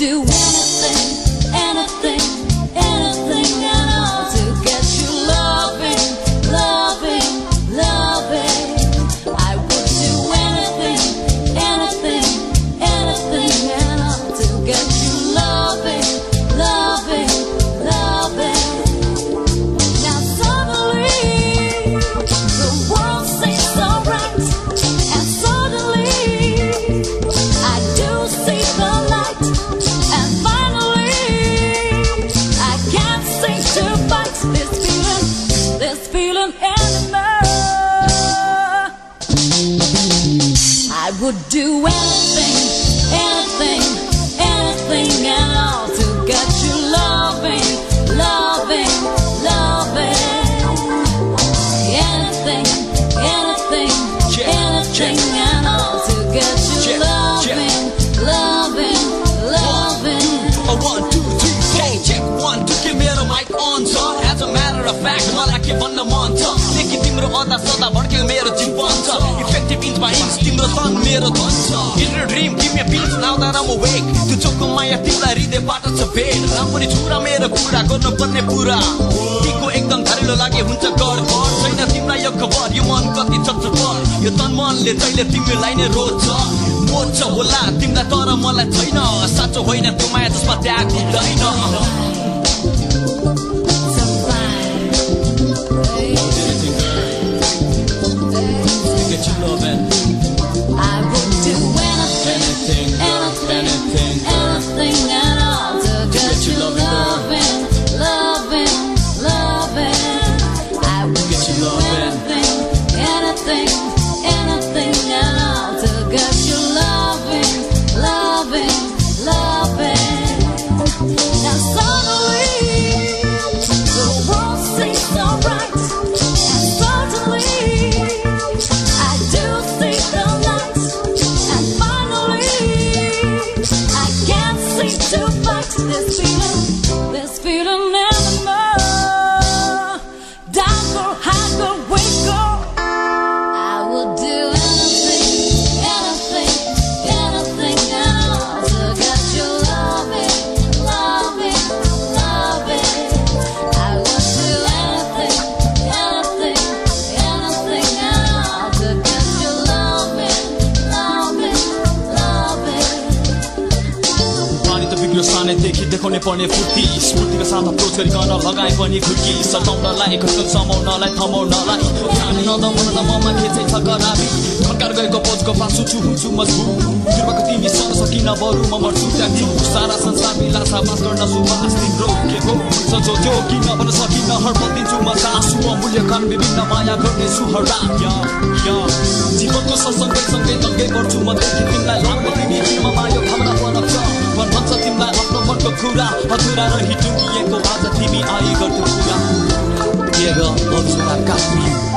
do I would do anything, anything, anything at all to get you loving, loving, loving. Anything, anything, anything at all to get you loving, loving, loving. A one, two, three, four. Check one, two, के मेरो mic on छ as a matter of fact मलाई के भन्न मन छ देखि तिम्रो अदा सदा भड्केको मेरो जीवन छ इन्च बाई इन्च तिम्रो तन मेरो धन छ in dream give me pills now that I'm wake त्यो चोकको माया तिमीलाई हृदयबाट छ भेट राम्ररी छुरा मेरो कुरा गर्नुपर्ने पुरा तिको एकदम धारिलो लागे हुन्छ गडबड छैन तिमीलाई यो खबर यो मन कति चच्चपट यो तन मनले जहिले तिमीलाई नै रोज्छ मोज्छ होला तिमीलाई तर मलाई छैन साँचो होइन त्यो माया जसमा त्याग हुँदैन बिग्रियो सानैदेखि देखाउने पर्ने फुर्ती। स्फूर्तिको साथ अप्रोच गरिकन लगाए पनि खुर्की सताउनलाई घटन समाउनलाई थमाउनलाई। ध्यान नदमाउन ममा खेचै छ कराबी थकार गएको पोजको पासु छु हुन्छु मजबुत। तिर्माको तिमी सर्न सकिन बरु म मर्छु त्याग्छु सारा संसार मिलासा बास गर्न सुवास तिम्रो के हो सजो त्यो किन भन्न सकिन? हर पल दिन्छु म सासु। अमूल्य कान विभिन्न माया गर्नेछु हरा या या। जीवनको सत्सङ्गै सँगै सँगै गर्छु म। देखि तिमीलाई लाग्ने तिमी मायो भावना फरक छ। भन भन्छ मनको कुरा अधुरा रही टुङ्गिएको आज तिमी आई गर्थ्यौ कुरा के